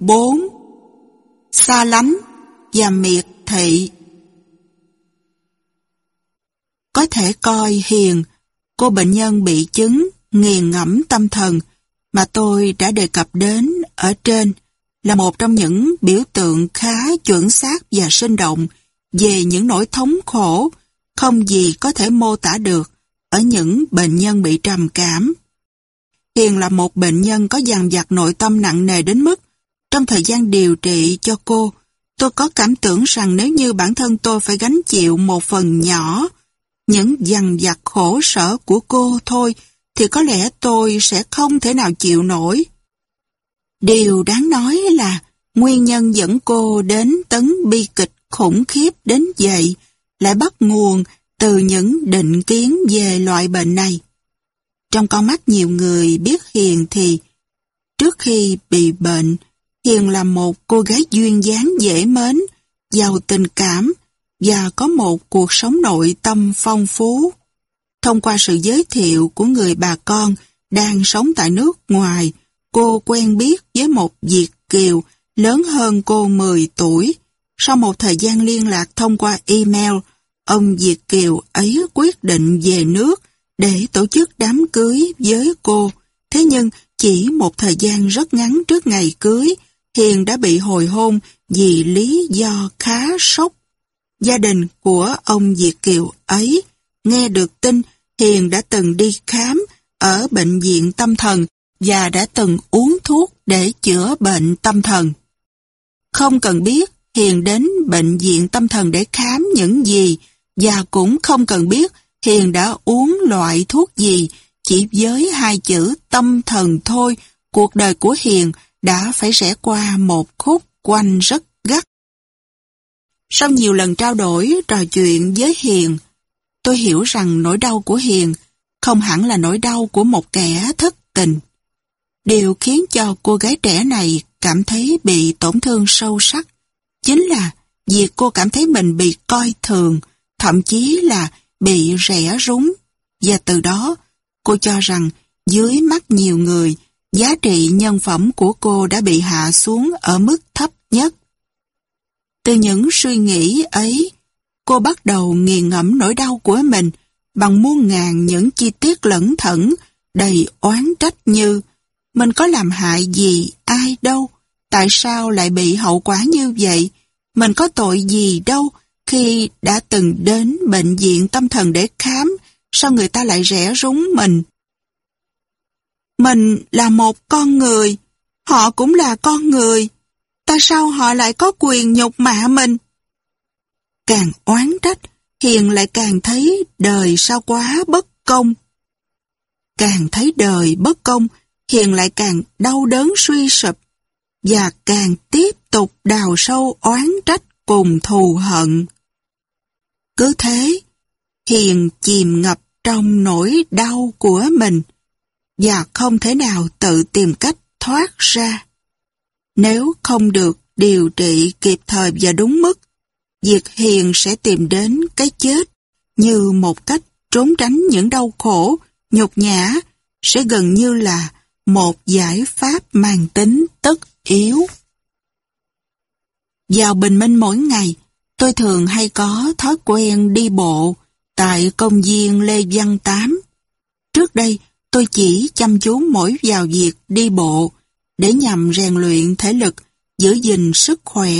bốn Xa lánh và miệt thị Có thể coi hiền, cô bệnh nhân bị chứng, nghiền ngẫm tâm thần mà tôi đã đề cập đến ở trên là một trong những biểu tượng khá chuẩn xác và sinh động về những nỗi thống khổ không gì có thể mô tả được ở những bệnh nhân bị trầm cảm. Hiền là một bệnh nhân có dằn vặt nội tâm nặng nề đến mức trong thời gian điều trị cho cô, tôi có cảm tưởng rằng nếu như bản thân tôi phải gánh chịu một phần nhỏ những dằn vặt khổ sở của cô thôi, thì có lẽ tôi sẽ không thể nào chịu nổi. Điều đáng nói là nguyên nhân dẫn cô đến tấn bi kịch khủng khiếp đến vậy lại bắt nguồn từ những định kiến về loại bệnh này. Trong con mắt nhiều người biết hiền thì trước khi bị bệnh, Hiền là một cô gái duyên dáng dễ mến, giàu tình cảm và có một cuộc sống nội tâm phong phú. Thông qua sự giới thiệu của người bà con đang sống tại nước ngoài, cô quen biết với một Việt Kiều lớn hơn cô 10 tuổi. Sau một thời gian liên lạc thông qua email, ông Việt Kiều ấy quyết định về nước để tổ chức đám cưới với cô. Thế nhưng chỉ một thời gian rất ngắn trước ngày cưới, Hiền đã bị hồi hôn vì lý do khá sốc. Gia đình của ông Diệt Kiều ấy nghe được tin Hiền đã từng đi khám ở bệnh viện tâm thần và đã từng uống thuốc để chữa bệnh tâm thần. Không cần biết Hiền đến bệnh viện tâm thần để khám những gì và cũng không cần biết Hiền đã uống loại thuốc gì, chỉ với hai chữ tâm thần thôi cuộc đời của Hiền đã phải rẽ qua một khúc quanh rất gắt. Sau nhiều lần trao đổi, trò chuyện với Hiền, tôi hiểu rằng nỗi đau của Hiền không hẳn là nỗi đau của một kẻ thất tình. Điều khiến cho cô gái trẻ này cảm thấy bị tổn thương sâu sắc chính là việc cô cảm thấy mình bị coi thường, thậm chí là bị rẻ rúng. Và từ đó, cô cho rằng dưới mắt nhiều người, giá trị nhân phẩm của cô đã bị hạ xuống ở mức thấp nhất. Từ những suy nghĩ ấy, cô bắt đầu nghiền ngẫm nỗi đau của mình bằng muôn ngàn những chi tiết lẩn thẩn, đầy oán trách như mình có làm hại gì ai đâu, tại sao lại bị hậu quả như vậy, mình có tội gì đâu khi đã từng đến bệnh viện tâm thần để khám, sao người ta lại rẻ rúng mình. Mình là một con người, họ cũng là con người. Tại sao họ lại có quyền nhục mạ mình? Càng oán trách, Hiền lại càng thấy đời sao quá bất công. Càng thấy đời bất công, Hiền lại càng đau đớn suy sụp và càng tiếp tục đào sâu oán trách cùng thù hận. Cứ thế, Hiền chìm ngập trong nỗi đau của mình và không thể nào tự tìm cách thoát ra. Nếu không được điều trị kịp thời và đúng mức, diệt hiền sẽ tìm đến cái chết như một cách trốn tránh những đau khổ, nhục nhã sẽ gần như là một giải pháp mang tính tất yếu. Vào bình minh mỗi ngày, tôi thường hay có thói quen đi bộ tại công viên Lê Văn Tám. Trước đây, tôi chỉ chăm chú mỗi vào việc đi bộ để nhằm rèn luyện thể lực, giữ gìn sức khỏe.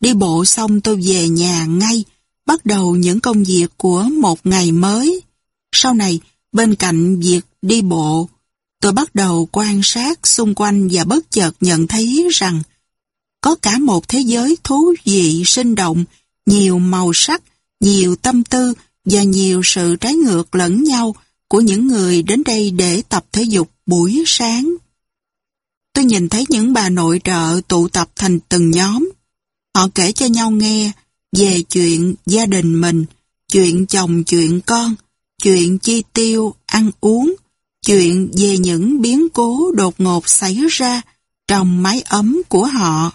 Đi bộ xong tôi về nhà ngay, bắt đầu những công việc của một ngày mới. Sau này, bên cạnh việc đi bộ, tôi bắt đầu quan sát xung quanh và bất chợt nhận thấy rằng có cả một thế giới thú vị, sinh động, nhiều màu sắc, nhiều tâm tư và nhiều sự trái ngược lẫn nhau của những người đến đây để tập thể dục buổi sáng. Tôi nhìn thấy những bà nội trợ tụ tập thành từng nhóm. Họ kể cho nhau nghe về chuyện gia đình mình, chuyện chồng chuyện con, chuyện chi tiêu, ăn uống, chuyện về những biến cố đột ngột xảy ra trong mái ấm của họ.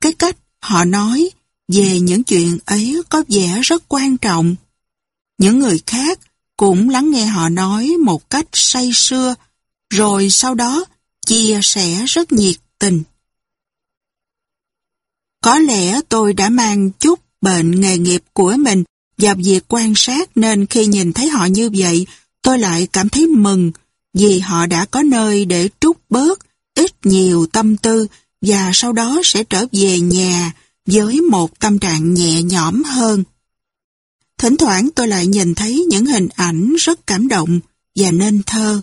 Cái cách họ nói về những chuyện ấy có vẻ rất quan trọng. Những người khác cũng lắng nghe họ nói một cách say sưa, rồi sau đó chia sẻ rất nhiệt tình. Có lẽ tôi đã mang chút bệnh nghề nghiệp của mình và việc quan sát nên khi nhìn thấy họ như vậy, tôi lại cảm thấy mừng vì họ đã có nơi để trút bớt ít nhiều tâm tư và sau đó sẽ trở về nhà với một tâm trạng nhẹ nhõm hơn. Thỉnh thoảng tôi lại nhìn thấy những hình ảnh rất cảm động và nên thơ.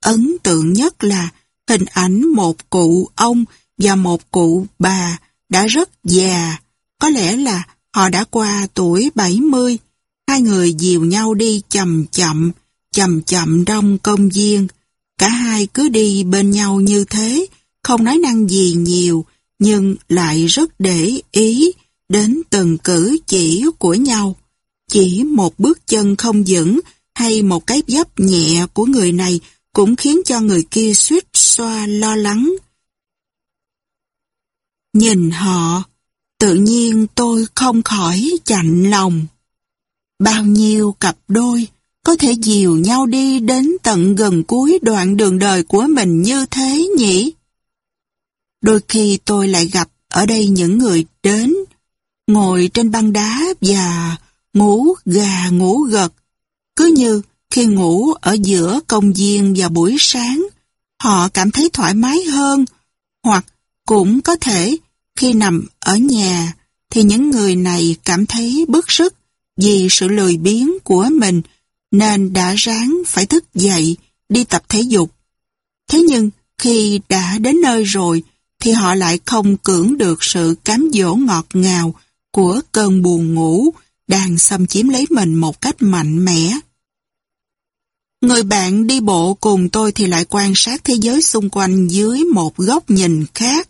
Ấn tượng nhất là hình ảnh một cụ ông và một cụ bà đã rất già. Có lẽ là họ đã qua tuổi 70. Hai người dìu nhau đi chậm chậm, chậm chậm trong công viên. Cả hai cứ đi bên nhau như thế, không nói năng gì nhiều, nhưng lại rất để ý đến từng cử chỉ của nhau. Chỉ một bước chân không vững hay một cái dấp nhẹ của người này cũng khiến cho người kia suýt xoa lo lắng. Nhìn họ, tự nhiên tôi không khỏi chạnh lòng. Bao nhiêu cặp đôi có thể dìu nhau đi đến tận gần cuối đoạn đường đời của mình như thế nhỉ? Đôi khi tôi lại gặp ở đây những người đến, ngồi trên băng đá và ngủ gà ngủ gật, cứ như khi ngủ ở giữa công viên vào buổi sáng, họ cảm thấy thoải mái hơn, hoặc cũng có thể khi nằm ở nhà thì những người này cảm thấy bức sức vì sự lười biếng của mình nên đã ráng phải thức dậy đi tập thể dục. Thế nhưng khi đã đến nơi rồi thì họ lại không cưỡng được sự cám dỗ ngọt ngào của cơn buồn ngủ đang xâm chiếm lấy mình một cách mạnh mẽ. Người bạn đi bộ cùng tôi thì lại quan sát thế giới xung quanh dưới một góc nhìn khác.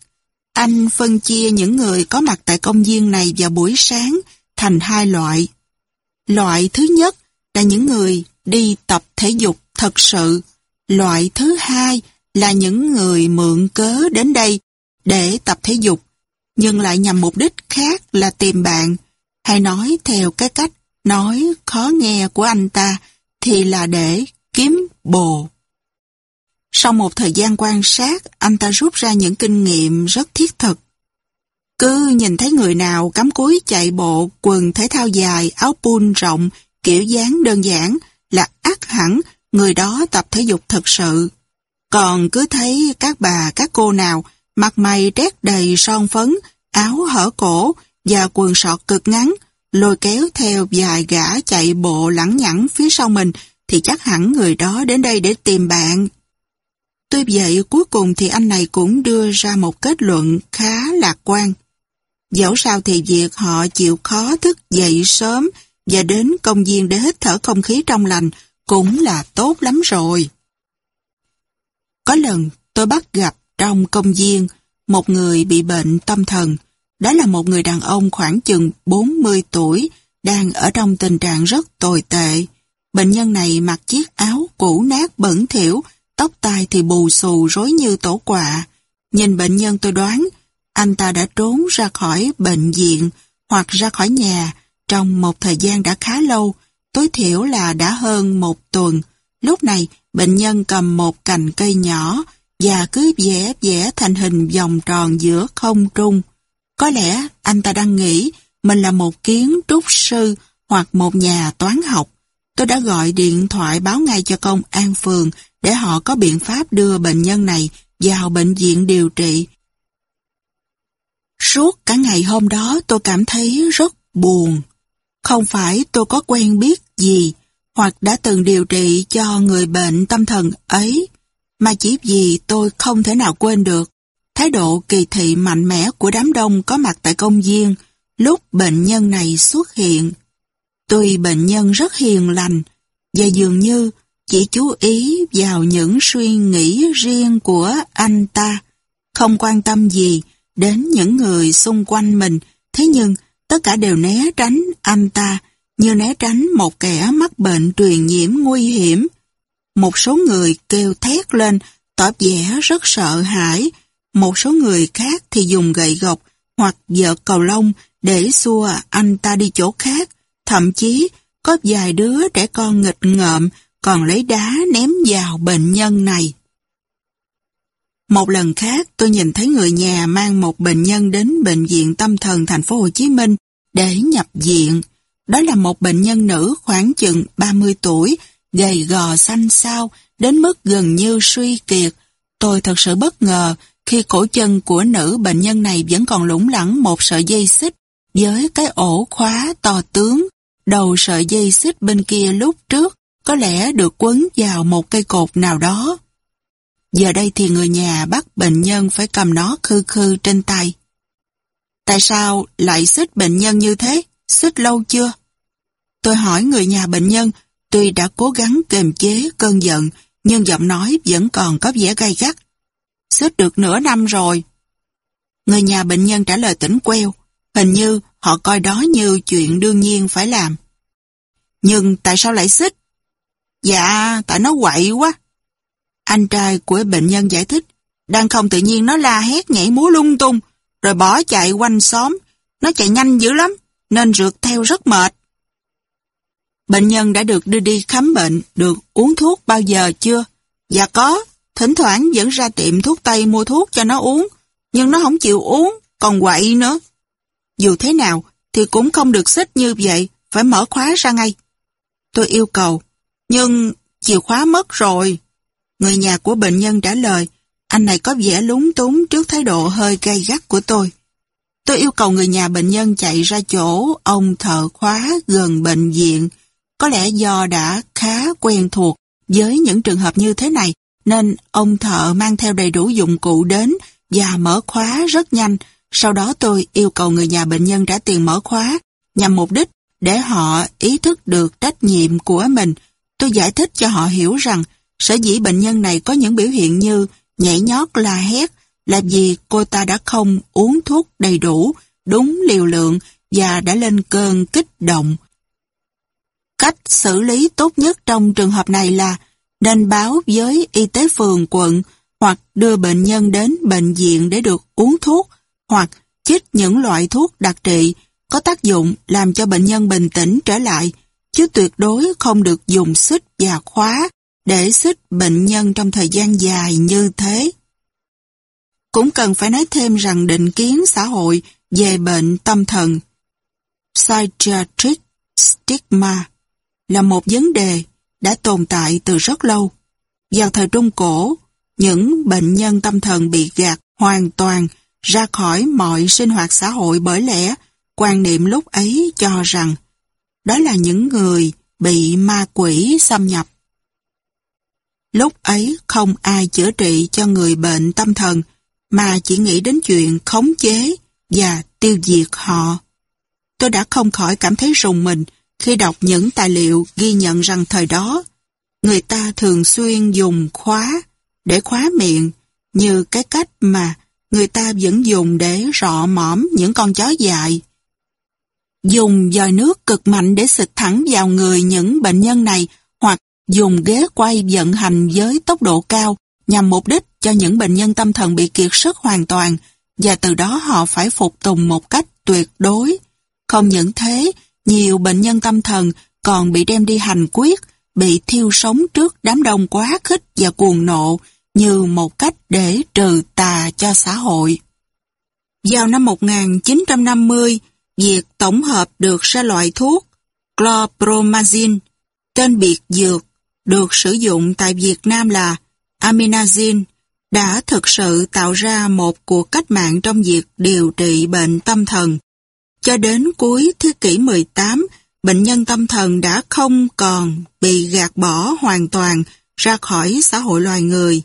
Anh phân chia những người có mặt tại công viên này vào buổi sáng thành hai loại. Loại thứ nhất là những người đi tập thể dục thật sự. Loại thứ hai là những người mượn cớ đến đây để tập thể dục, nhưng lại nhằm mục đích khác là tìm bạn, hay nói theo cái cách nói khó nghe của anh ta thì là để kiếm bồ. Sau một thời gian quan sát, anh ta rút ra những kinh nghiệm rất thiết thực. Cứ nhìn thấy người nào cắm cúi chạy bộ, quần thể thao dài, áo pun rộng, kiểu dáng đơn giản là ác hẳn người đó tập thể dục thật sự. Còn cứ thấy các bà, các cô nào, mặt mày đét đầy son phấn, áo hở cổ, và quần sọt cực ngắn, lôi kéo theo vài gã chạy bộ lẳng nhẳng phía sau mình thì chắc hẳn người đó đến đây để tìm bạn. Tuy vậy cuối cùng thì anh này cũng đưa ra một kết luận khá lạc quan. Dẫu sao thì việc họ chịu khó thức dậy sớm và đến công viên để hít thở không khí trong lành cũng là tốt lắm rồi. Có lần tôi bắt gặp trong công viên một người bị bệnh tâm thần đó là một người đàn ông khoảng chừng 40 tuổi, đang ở trong tình trạng rất tồi tệ. Bệnh nhân này mặc chiếc áo cũ nát bẩn thỉu, tóc tai thì bù xù rối như tổ quạ. Nhìn bệnh nhân tôi đoán, anh ta đã trốn ra khỏi bệnh viện hoặc ra khỏi nhà trong một thời gian đã khá lâu, tối thiểu là đã hơn một tuần. Lúc này, bệnh nhân cầm một cành cây nhỏ và cứ vẽ vẽ thành hình vòng tròn giữa không trung. Có lẽ anh ta đang nghĩ mình là một kiến trúc sư hoặc một nhà toán học. Tôi đã gọi điện thoại báo ngay cho công an phường để họ có biện pháp đưa bệnh nhân này vào bệnh viện điều trị. Suốt cả ngày hôm đó tôi cảm thấy rất buồn. Không phải tôi có quen biết gì hoặc đã từng điều trị cho người bệnh tâm thần ấy, mà chỉ vì tôi không thể nào quên được Thái độ kỳ thị mạnh mẽ của đám đông có mặt tại công viên lúc bệnh nhân này xuất hiện. Tuy bệnh nhân rất hiền lành và dường như chỉ chú ý vào những suy nghĩ riêng của anh ta, không quan tâm gì đến những người xung quanh mình, thế nhưng tất cả đều né tránh anh ta như né tránh một kẻ mắc bệnh truyền nhiễm nguy hiểm. Một số người kêu thét lên, tỏ vẻ rất sợ hãi một số người khác thì dùng gậy gộc hoặc vợ cầu lông để xua anh ta đi chỗ khác. Thậm chí, có vài đứa trẻ con nghịch ngợm còn lấy đá ném vào bệnh nhân này. Một lần khác, tôi nhìn thấy người nhà mang một bệnh nhân đến Bệnh viện Tâm thần thành phố Hồ Chí Minh để nhập viện. Đó là một bệnh nhân nữ khoảng chừng 30 tuổi, gầy gò xanh xao, đến mức gần như suy kiệt. Tôi thật sự bất ngờ khi cổ chân của nữ bệnh nhân này vẫn còn lủng lẳng một sợi dây xích với cái ổ khóa to tướng, đầu sợi dây xích bên kia lúc trước có lẽ được quấn vào một cây cột nào đó. Giờ đây thì người nhà bắt bệnh nhân phải cầm nó khư khư trên tay. Tại sao lại xích bệnh nhân như thế? Xích lâu chưa? Tôi hỏi người nhà bệnh nhân, tuy đã cố gắng kềm chế cơn giận, nhưng giọng nói vẫn còn có vẻ gay gắt suốt được nửa năm rồi. Người nhà bệnh nhân trả lời tỉnh queo, hình như họ coi đó như chuyện đương nhiên phải làm. Nhưng tại sao lại xích? Dạ, tại nó quậy quá. Anh trai của bệnh nhân giải thích, đang không tự nhiên nó la hét nhảy múa lung tung, rồi bỏ chạy quanh xóm. Nó chạy nhanh dữ lắm, nên rượt theo rất mệt. Bệnh nhân đã được đưa đi khám bệnh, được uống thuốc bao giờ chưa? Dạ có, Thỉnh thoảng dẫn ra tiệm thuốc Tây mua thuốc cho nó uống, nhưng nó không chịu uống, còn quậy nữa. Dù thế nào thì cũng không được xích như vậy, phải mở khóa ra ngay. Tôi yêu cầu, nhưng chìa khóa mất rồi. Người nhà của bệnh nhân trả lời, anh này có vẻ lúng túng trước thái độ hơi gay gắt của tôi. Tôi yêu cầu người nhà bệnh nhân chạy ra chỗ ông thợ khóa gần bệnh viện, có lẽ do đã khá quen thuộc với những trường hợp như thế này nên ông thợ mang theo đầy đủ dụng cụ đến và mở khóa rất nhanh. Sau đó tôi yêu cầu người nhà bệnh nhân trả tiền mở khóa nhằm mục đích để họ ý thức được trách nhiệm của mình. Tôi giải thích cho họ hiểu rằng sở dĩ bệnh nhân này có những biểu hiện như nhảy nhót la hét là vì cô ta đã không uống thuốc đầy đủ, đúng liều lượng và đã lên cơn kích động. Cách xử lý tốt nhất trong trường hợp này là nên báo với y tế phường quận hoặc đưa bệnh nhân đến bệnh viện để được uống thuốc hoặc chích những loại thuốc đặc trị có tác dụng làm cho bệnh nhân bình tĩnh trở lại, chứ tuyệt đối không được dùng xích và khóa để xích bệnh nhân trong thời gian dài như thế. Cũng cần phải nói thêm rằng định kiến xã hội về bệnh tâm thần Psychiatric Stigma là một vấn đề đã tồn tại từ rất lâu. Vào thời Trung Cổ, những bệnh nhân tâm thần bị gạt hoàn toàn ra khỏi mọi sinh hoạt xã hội bởi lẽ quan niệm lúc ấy cho rằng đó là những người bị ma quỷ xâm nhập. Lúc ấy không ai chữa trị cho người bệnh tâm thần mà chỉ nghĩ đến chuyện khống chế và tiêu diệt họ. Tôi đã không khỏi cảm thấy rùng mình khi đọc những tài liệu ghi nhận rằng thời đó, người ta thường xuyên dùng khóa để khóa miệng như cái cách mà người ta vẫn dùng để rọ mõm những con chó dại. Dùng dòi nước cực mạnh để xịt thẳng vào người những bệnh nhân này hoặc dùng ghế quay vận hành với tốc độ cao nhằm mục đích cho những bệnh nhân tâm thần bị kiệt sức hoàn toàn và từ đó họ phải phục tùng một cách tuyệt đối. Không những thế, nhiều bệnh nhân tâm thần còn bị đem đi hành quyết, bị thiêu sống trước đám đông quá khích và cuồng nộ như một cách để trừ tà cho xã hội. Vào năm 1950, việc tổng hợp được ra loại thuốc chlorpromazine, tên biệt dược, được sử dụng tại Việt Nam là aminazine, đã thực sự tạo ra một cuộc cách mạng trong việc điều trị bệnh tâm thần. Cho đến cuối thế kỷ 18, bệnh nhân tâm thần đã không còn bị gạt bỏ hoàn toàn ra khỏi xã hội loài người.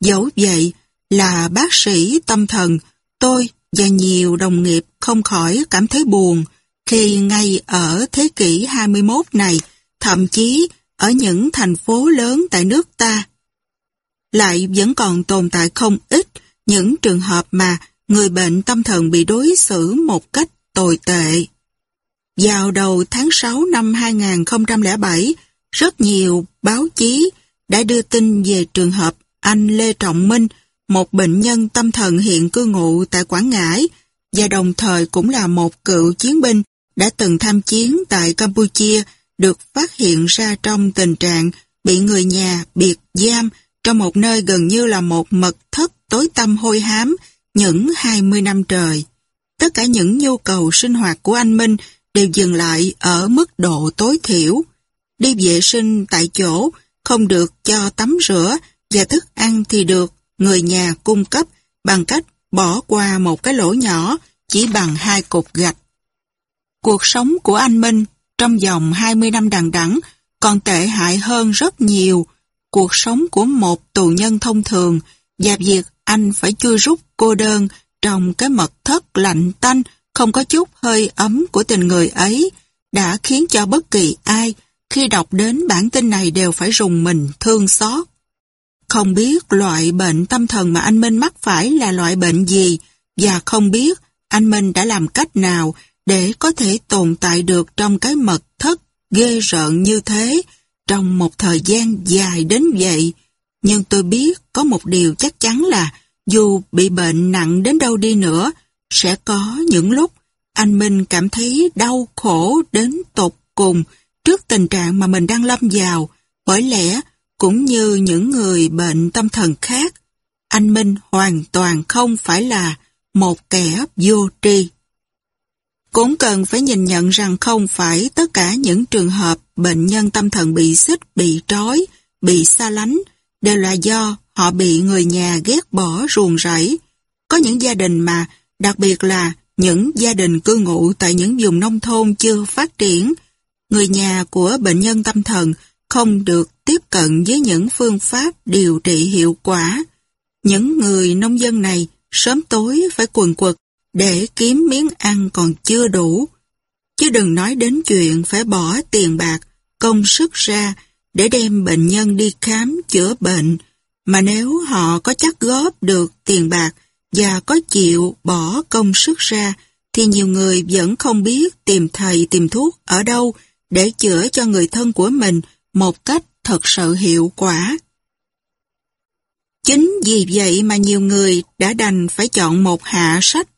Dẫu vậy là bác sĩ tâm thần, tôi và nhiều đồng nghiệp không khỏi cảm thấy buồn khi ngay ở thế kỷ 21 này, thậm chí ở những thành phố lớn tại nước ta, lại vẫn còn tồn tại không ít những trường hợp mà người bệnh tâm thần bị đối xử một cách tồi tệ. Vào đầu tháng 6 năm 2007, rất nhiều báo chí đã đưa tin về trường hợp anh Lê Trọng Minh, một bệnh nhân tâm thần hiện cư ngụ tại Quảng Ngãi và đồng thời cũng là một cựu chiến binh đã từng tham chiến tại Campuchia được phát hiện ra trong tình trạng bị người nhà biệt giam trong một nơi gần như là một mật thất tối tăm hôi hám những 20 năm trời tất cả những nhu cầu sinh hoạt của anh Minh đều dừng lại ở mức độ tối thiểu. Đi vệ sinh tại chỗ, không được cho tắm rửa và thức ăn thì được người nhà cung cấp bằng cách bỏ qua một cái lỗ nhỏ chỉ bằng hai cục gạch. Cuộc sống của anh Minh trong vòng 20 năm đằng đẵng còn tệ hại hơn rất nhiều cuộc sống của một tù nhân thông thường và việc anh phải chui rút cô đơn trong cái mật thất lạnh tanh, không có chút hơi ấm của tình người ấy, đã khiến cho bất kỳ ai khi đọc đến bản tin này đều phải rùng mình thương xót. Không biết loại bệnh tâm thần mà anh Minh mắc phải là loại bệnh gì và không biết anh Minh đã làm cách nào để có thể tồn tại được trong cái mật thất ghê rợn như thế trong một thời gian dài đến vậy. Nhưng tôi biết có một điều chắc chắn là dù bị bệnh nặng đến đâu đi nữa, sẽ có những lúc anh Minh cảm thấy đau khổ đến tột cùng trước tình trạng mà mình đang lâm vào, bởi lẽ cũng như những người bệnh tâm thần khác. Anh Minh hoàn toàn không phải là một kẻ vô tri. Cũng cần phải nhìn nhận rằng không phải tất cả những trường hợp bệnh nhân tâm thần bị xích, bị trói, bị xa lánh đều là do Họ bị người nhà ghét bỏ ruồng rẫy. Có những gia đình mà, đặc biệt là những gia đình cư ngụ tại những vùng nông thôn chưa phát triển, người nhà của bệnh nhân tâm thần không được tiếp cận với những phương pháp điều trị hiệu quả. Những người nông dân này sớm tối phải quần quật để kiếm miếng ăn còn chưa đủ. Chứ đừng nói đến chuyện phải bỏ tiền bạc, công sức ra để đem bệnh nhân đi khám chữa bệnh mà nếu họ có chắc góp được tiền bạc và có chịu bỏ công sức ra, thì nhiều người vẫn không biết tìm thầy tìm thuốc ở đâu để chữa cho người thân của mình một cách thật sự hiệu quả. Chính vì vậy mà nhiều người đã đành phải chọn một hạ sách,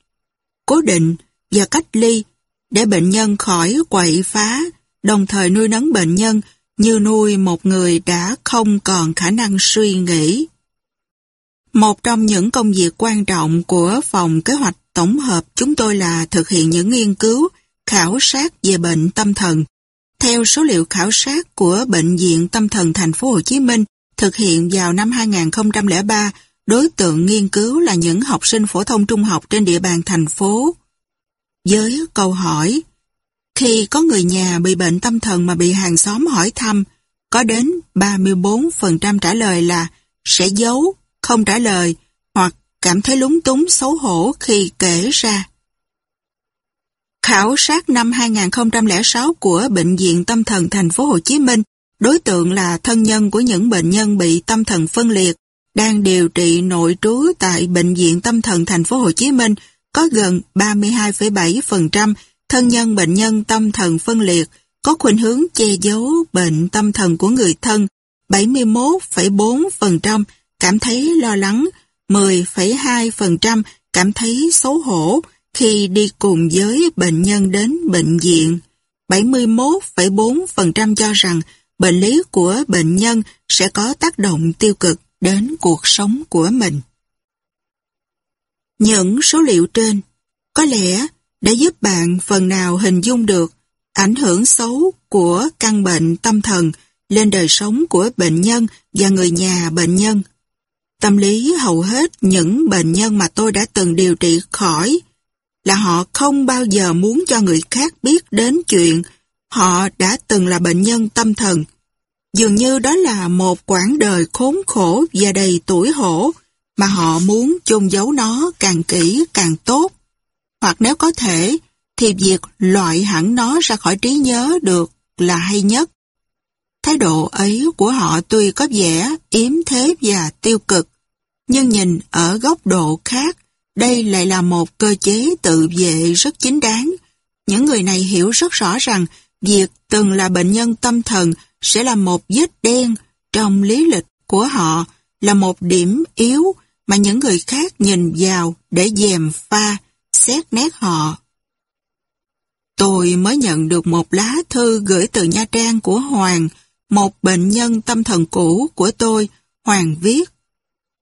cố định và cách ly để bệnh nhân khỏi quậy phá, đồng thời nuôi nấng bệnh nhân như nuôi một người đã không còn khả năng suy nghĩ. Một trong những công việc quan trọng của phòng kế hoạch tổng hợp chúng tôi là thực hiện những nghiên cứu, khảo sát về bệnh tâm thần. Theo số liệu khảo sát của Bệnh viện Tâm thần Thành phố Hồ Chí Minh thực hiện vào năm 2003, đối tượng nghiên cứu là những học sinh phổ thông trung học trên địa bàn thành phố. Với câu hỏi khi có người nhà bị bệnh tâm thần mà bị hàng xóm hỏi thăm, có đến 34% trả lời là sẽ giấu, không trả lời hoặc cảm thấy lúng túng xấu hổ khi kể ra. Khảo sát năm 2006 của Bệnh viện Tâm thần Thành phố Hồ Chí Minh, đối tượng là thân nhân của những bệnh nhân bị tâm thần phân liệt, đang điều trị nội trú tại Bệnh viện Tâm thần Thành phố Hồ Chí Minh có gần 32,7% thân nhân bệnh nhân tâm thần phân liệt có khuynh hướng che giấu bệnh tâm thần của người thân 71,4% cảm thấy lo lắng, 10,2% cảm thấy xấu hổ khi đi cùng với bệnh nhân đến bệnh viện. 71,4% cho rằng bệnh lý của bệnh nhân sẽ có tác động tiêu cực đến cuộc sống của mình. Những số liệu trên có lẽ đã giúp bạn phần nào hình dung được ảnh hưởng xấu của căn bệnh tâm thần lên đời sống của bệnh nhân và người nhà bệnh nhân. Tâm lý hầu hết những bệnh nhân mà tôi đã từng điều trị khỏi là họ không bao giờ muốn cho người khác biết đến chuyện họ đã từng là bệnh nhân tâm thần. Dường như đó là một quãng đời khốn khổ và đầy tuổi hổ mà họ muốn chôn giấu nó càng kỹ càng tốt hoặc nếu có thể, thì việc loại hẳn nó ra khỏi trí nhớ được là hay nhất. Thái độ ấy của họ tuy có vẻ yếm thế và tiêu cực, nhưng nhìn ở góc độ khác, đây lại là một cơ chế tự vệ rất chính đáng. Những người này hiểu rất rõ rằng việc từng là bệnh nhân tâm thần sẽ là một vết đen trong lý lịch của họ, là một điểm yếu mà những người khác nhìn vào để dèm pha, xét nét họ. Tôi mới nhận được một lá thư gửi từ Nha Trang của Hoàng, một bệnh nhân tâm thần cũ của tôi, Hoàng viết.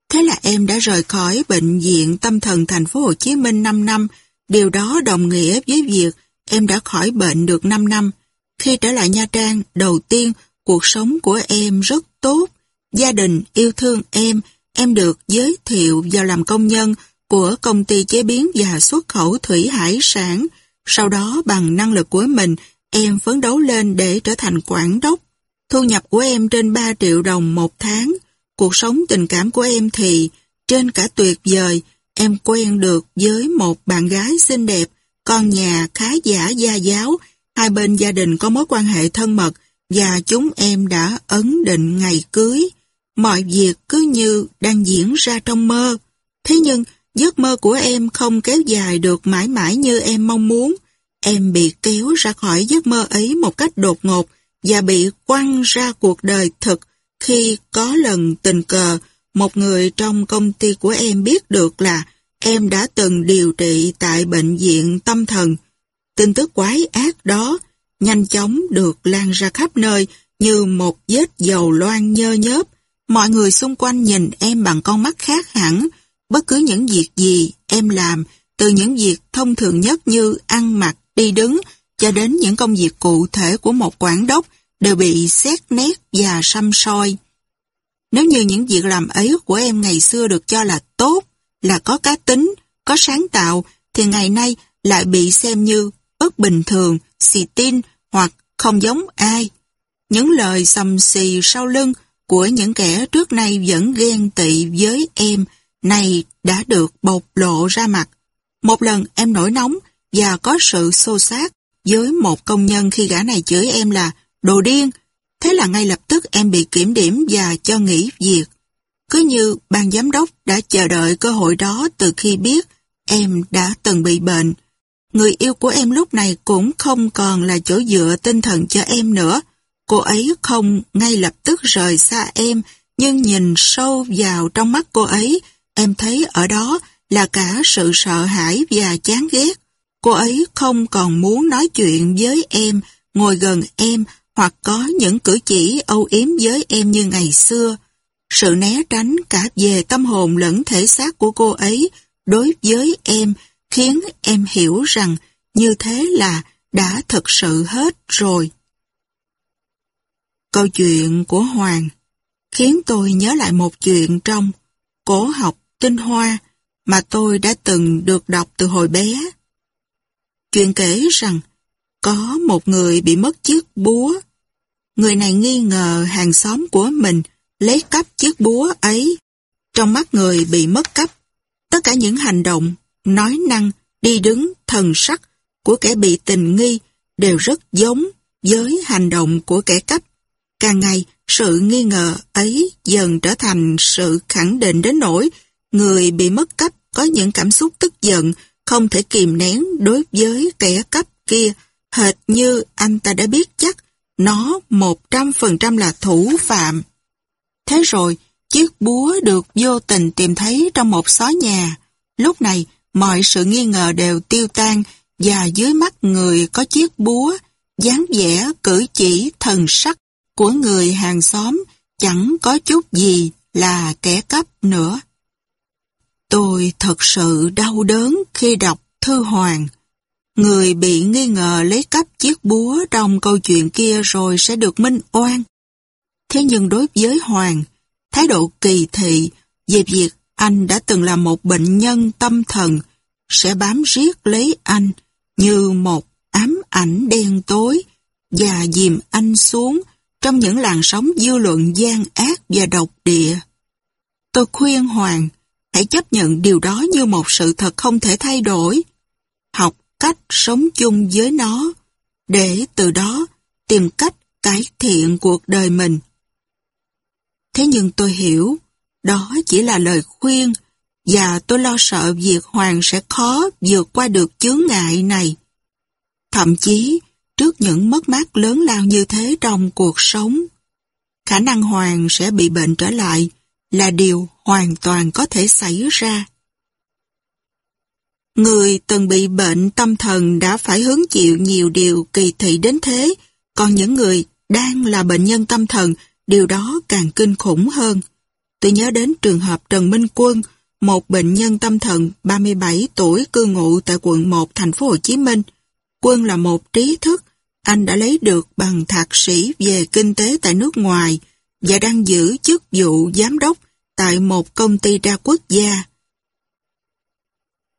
Thế là em đã rời khỏi bệnh viện tâm thần thành phố Hồ Chí Minh 5 năm, điều đó đồng nghĩa với việc em đã khỏi bệnh được 5 năm. Khi trở lại Nha Trang, đầu tiên, cuộc sống của em rất tốt. Gia đình yêu thương em, em được giới thiệu vào làm công nhân của công ty chế biến và xuất khẩu thủy hải sản. Sau đó bằng năng lực của mình, em phấn đấu lên để trở thành quản đốc. Thu nhập của em trên 3 triệu đồng một tháng. Cuộc sống tình cảm của em thì trên cả tuyệt vời. Em quen được với một bạn gái xinh đẹp, con nhà khá giả gia giáo. Hai bên gia đình có mối quan hệ thân mật và chúng em đã ấn định ngày cưới. Mọi việc cứ như đang diễn ra trong mơ. Thế nhưng, Giấc mơ của em không kéo dài được mãi mãi như em mong muốn. Em bị kéo ra khỏi giấc mơ ấy một cách đột ngột và bị quăng ra cuộc đời thực khi có lần tình cờ một người trong công ty của em biết được là em đã từng điều trị tại bệnh viện tâm thần. Tin tức quái ác đó nhanh chóng được lan ra khắp nơi như một vết dầu loang nhơ nhớp. Mọi người xung quanh nhìn em bằng con mắt khác hẳn, Bất cứ những việc gì em làm, từ những việc thông thường nhất như ăn mặc, đi đứng, cho đến những công việc cụ thể của một quản đốc đều bị xét nét và xăm soi. Nếu như những việc làm ấy của em ngày xưa được cho là tốt, là có cá tính, có sáng tạo, thì ngày nay lại bị xem như bất bình thường, xì tin hoặc không giống ai. Những lời sầm xì sau lưng của những kẻ trước nay vẫn ghen tị với em này đã được bộc lộ ra mặt. Một lần em nổi nóng và có sự xô xát với một công nhân khi gã này chửi em là đồ điên. Thế là ngay lập tức em bị kiểm điểm và cho nghỉ việc. Cứ như ban giám đốc đã chờ đợi cơ hội đó từ khi biết em đã từng bị bệnh. Người yêu của em lúc này cũng không còn là chỗ dựa tinh thần cho em nữa. Cô ấy không ngay lập tức rời xa em, nhưng nhìn sâu vào trong mắt cô ấy Em thấy ở đó là cả sự sợ hãi và chán ghét. Cô ấy không còn muốn nói chuyện với em, ngồi gần em hoặc có những cử chỉ âu yếm với em như ngày xưa. Sự né tránh cả về tâm hồn lẫn thể xác của cô ấy đối với em khiến em hiểu rằng như thế là đã thật sự hết rồi. Câu chuyện của Hoàng khiến tôi nhớ lại một chuyện trong Cổ học tinh hoa mà tôi đã từng được đọc từ hồi bé. Chuyện kể rằng có một người bị mất chiếc búa. Người này nghi ngờ hàng xóm của mình lấy cắp chiếc búa ấy. Trong mắt người bị mất cắp, tất cả những hành động, nói năng, đi đứng, thần sắc của kẻ bị tình nghi đều rất giống với hành động của kẻ cắp. Càng ngày, sự nghi ngờ ấy dần trở thành sự khẳng định đến nỗi Người bị mất cấp có những cảm xúc tức giận, không thể kìm nén đối với kẻ cấp kia, hệt như anh ta đã biết chắc nó 100% là thủ phạm. Thế rồi, chiếc búa được vô tình tìm thấy trong một xó nhà. Lúc này, mọi sự nghi ngờ đều tiêu tan và dưới mắt người có chiếc búa, dáng vẻ cử chỉ thần sắc của người hàng xóm chẳng có chút gì là kẻ cấp nữa. Tôi thật sự đau đớn khi đọc Thư Hoàng. Người bị nghi ngờ lấy cắp chiếc búa trong câu chuyện kia rồi sẽ được minh oan. Thế nhưng đối với Hoàng, thái độ kỳ thị về việc anh đã từng là một bệnh nhân tâm thần sẽ bám riết lấy anh như một ám ảnh đen tối và dìm anh xuống trong những làn sóng dư luận gian ác và độc địa. Tôi khuyên Hoàng, Hãy chấp nhận điều đó như một sự thật không thể thay đổi. Học cách sống chung với nó, để từ đó tìm cách cải thiện cuộc đời mình. Thế nhưng tôi hiểu, đó chỉ là lời khuyên và tôi lo sợ việc Hoàng sẽ khó vượt qua được chướng ngại này. Thậm chí, trước những mất mát lớn lao như thế trong cuộc sống, khả năng Hoàng sẽ bị bệnh trở lại là điều hoàn toàn có thể xảy ra. Người từng bị bệnh tâm thần đã phải hứng chịu nhiều điều kỳ thị đến thế, còn những người đang là bệnh nhân tâm thần, điều đó càng kinh khủng hơn. Tôi nhớ đến trường hợp Trần Minh Quân, một bệnh nhân tâm thần 37 tuổi cư ngụ tại quận 1 thành phố Hồ Chí Minh. Quân là một trí thức, anh đã lấy được bằng thạc sĩ về kinh tế tại nước ngoài và đang giữ chức vụ giám đốc tại một công ty đa quốc gia.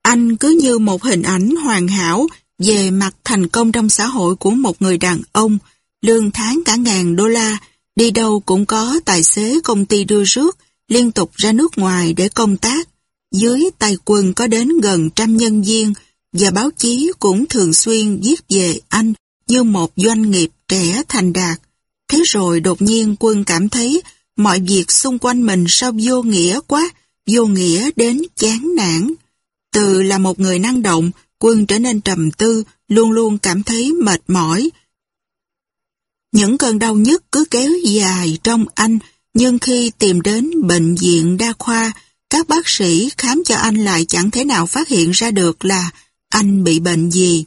Anh cứ như một hình ảnh hoàn hảo về mặt thành công trong xã hội của một người đàn ông, lương tháng cả ngàn đô la, đi đâu cũng có tài xế công ty đưa rước, liên tục ra nước ngoài để công tác. Dưới tay quân có đến gần trăm nhân viên và báo chí cũng thường xuyên viết về anh như một doanh nghiệp trẻ thành đạt. Thế rồi đột nhiên quân cảm thấy Mọi việc xung quanh mình sao vô nghĩa quá, vô nghĩa đến chán nản. Từ là một người năng động, quân trở nên trầm tư, luôn luôn cảm thấy mệt mỏi. Những cơn đau nhức cứ kéo dài trong anh, nhưng khi tìm đến bệnh viện đa khoa, các bác sĩ khám cho anh lại chẳng thể nào phát hiện ra được là anh bị bệnh gì.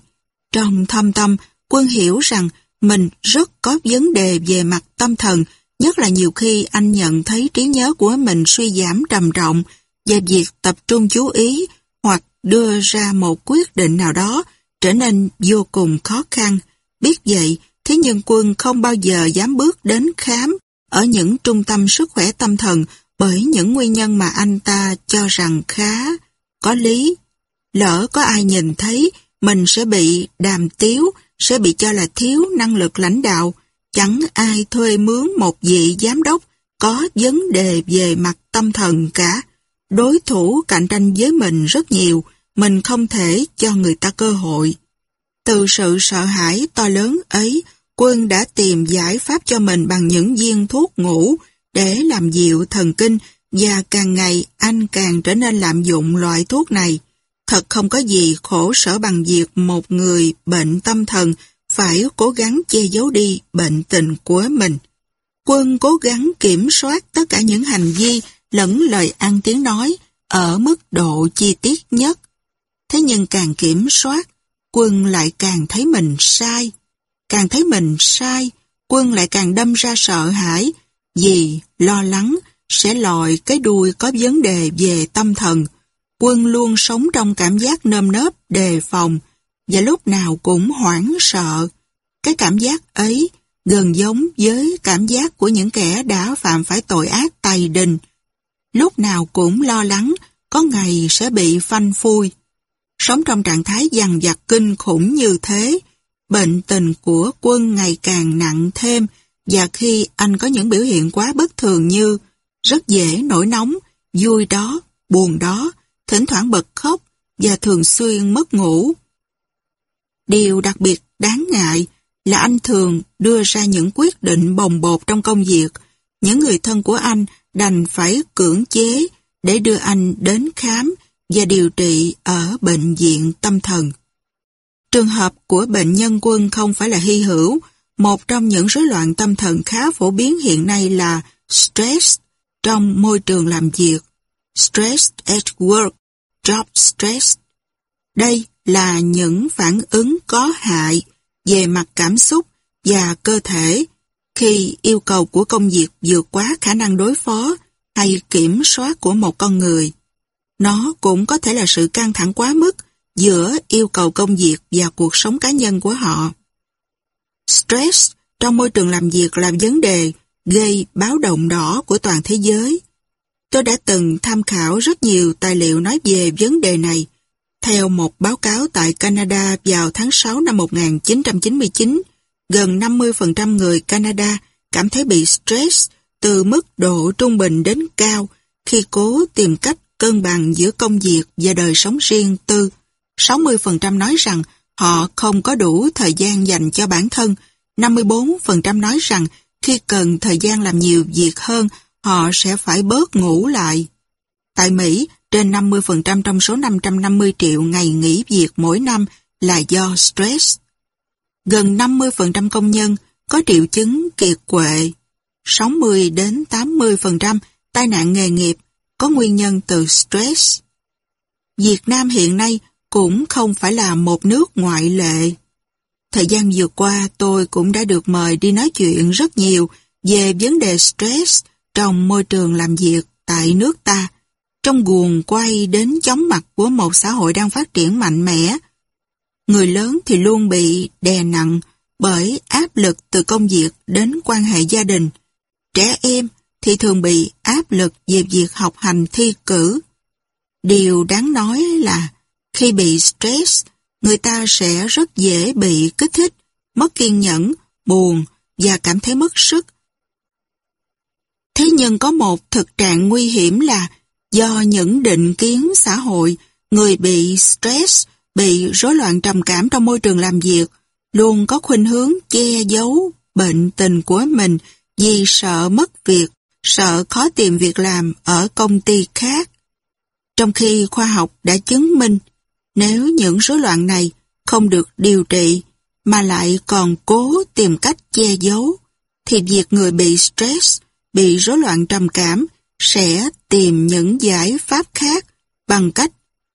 Trong thâm tâm, quân hiểu rằng mình rất có vấn đề về mặt tâm thần, Nhất là nhiều khi anh nhận thấy trí nhớ của mình suy giảm trầm trọng và việc tập trung chú ý hoặc đưa ra một quyết định nào đó trở nên vô cùng khó khăn. Biết vậy, thế nhưng quân không bao giờ dám bước đến khám ở những trung tâm sức khỏe tâm thần bởi những nguyên nhân mà anh ta cho rằng khá có lý. Lỡ có ai nhìn thấy, mình sẽ bị đàm tiếu, sẽ bị cho là thiếu năng lực lãnh đạo, Chẳng ai thuê mướn một vị giám đốc có vấn đề về mặt tâm thần cả. Đối thủ cạnh tranh với mình rất nhiều, mình không thể cho người ta cơ hội. Từ sự sợ hãi to lớn ấy, quân đã tìm giải pháp cho mình bằng những viên thuốc ngủ để làm dịu thần kinh và càng ngày anh càng trở nên lạm dụng loại thuốc này. Thật không có gì khổ sở bằng việc một người bệnh tâm thần phải cố gắng che giấu đi bệnh tình của mình. Quân cố gắng kiểm soát tất cả những hành vi lẫn lời ăn tiếng nói ở mức độ chi tiết nhất. Thế nhưng càng kiểm soát, quân lại càng thấy mình sai. Càng thấy mình sai, quân lại càng đâm ra sợ hãi vì lo lắng sẽ lòi cái đuôi có vấn đề về tâm thần. Quân luôn sống trong cảm giác nơm nớp, đề phòng, và lúc nào cũng hoảng sợ. Cái cảm giác ấy gần giống với cảm giác của những kẻ đã phạm phải tội ác tày đình. Lúc nào cũng lo lắng có ngày sẽ bị phanh phui. Sống trong trạng thái dằn vặt kinh khủng như thế, bệnh tình của quân ngày càng nặng thêm và khi anh có những biểu hiện quá bất thường như rất dễ nổi nóng, vui đó, buồn đó, thỉnh thoảng bật khóc và thường xuyên mất ngủ. Điều đặc biệt đáng ngại là anh thường đưa ra những quyết định bồng bột trong công việc. Những người thân của anh đành phải cưỡng chế để đưa anh đến khám và điều trị ở bệnh viện tâm thần. Trường hợp của bệnh nhân quân không phải là hy hữu. Một trong những rối loạn tâm thần khá phổ biến hiện nay là stress trong môi trường làm việc. Stress at work, job stress. Đây là những phản ứng có hại về mặt cảm xúc và cơ thể khi yêu cầu của công việc vượt quá khả năng đối phó hay kiểm soát của một con người. Nó cũng có thể là sự căng thẳng quá mức giữa yêu cầu công việc và cuộc sống cá nhân của họ. Stress trong môi trường làm việc là vấn đề gây báo động đỏ của toàn thế giới. Tôi đã từng tham khảo rất nhiều tài liệu nói về vấn đề này theo một báo cáo tại Canada vào tháng 6 năm 1999, gần 50% người Canada cảm thấy bị stress từ mức độ trung bình đến cao khi cố tìm cách cân bằng giữa công việc và đời sống riêng tư. 60% nói rằng họ không có đủ thời gian dành cho bản thân. 54% nói rằng khi cần thời gian làm nhiều việc hơn, họ sẽ phải bớt ngủ lại. Tại Mỹ, trên 50% trong số 550 triệu ngày nghỉ việc mỗi năm là do stress. Gần 50% công nhân có triệu chứng kiệt quệ. 60 đến 80% tai nạn nghề nghiệp có nguyên nhân từ stress. Việt Nam hiện nay cũng không phải là một nước ngoại lệ. Thời gian vừa qua, tôi cũng đã được mời đi nói chuyện rất nhiều về vấn đề stress trong môi trường làm việc tại nước ta trong guồng quay đến chóng mặt của một xã hội đang phát triển mạnh mẽ. Người lớn thì luôn bị đè nặng bởi áp lực từ công việc đến quan hệ gia đình. Trẻ em thì thường bị áp lực về việc học hành thi cử. Điều đáng nói là khi bị stress, người ta sẽ rất dễ bị kích thích, mất kiên nhẫn, buồn và cảm thấy mất sức. Thế nhưng có một thực trạng nguy hiểm là do những định kiến xã hội, người bị stress, bị rối loạn trầm cảm trong môi trường làm việc, luôn có khuynh hướng che giấu bệnh tình của mình vì sợ mất việc, sợ khó tìm việc làm ở công ty khác. Trong khi khoa học đã chứng minh nếu những rối loạn này không được điều trị mà lại còn cố tìm cách che giấu thì việc người bị stress, bị rối loạn trầm cảm sẽ tìm những giải pháp khác bằng cách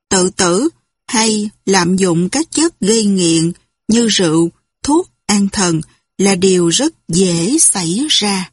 tự tử hay lạm dụng các chất gây nghiện như rượu, thuốc, an thần là điều rất dễ xảy ra.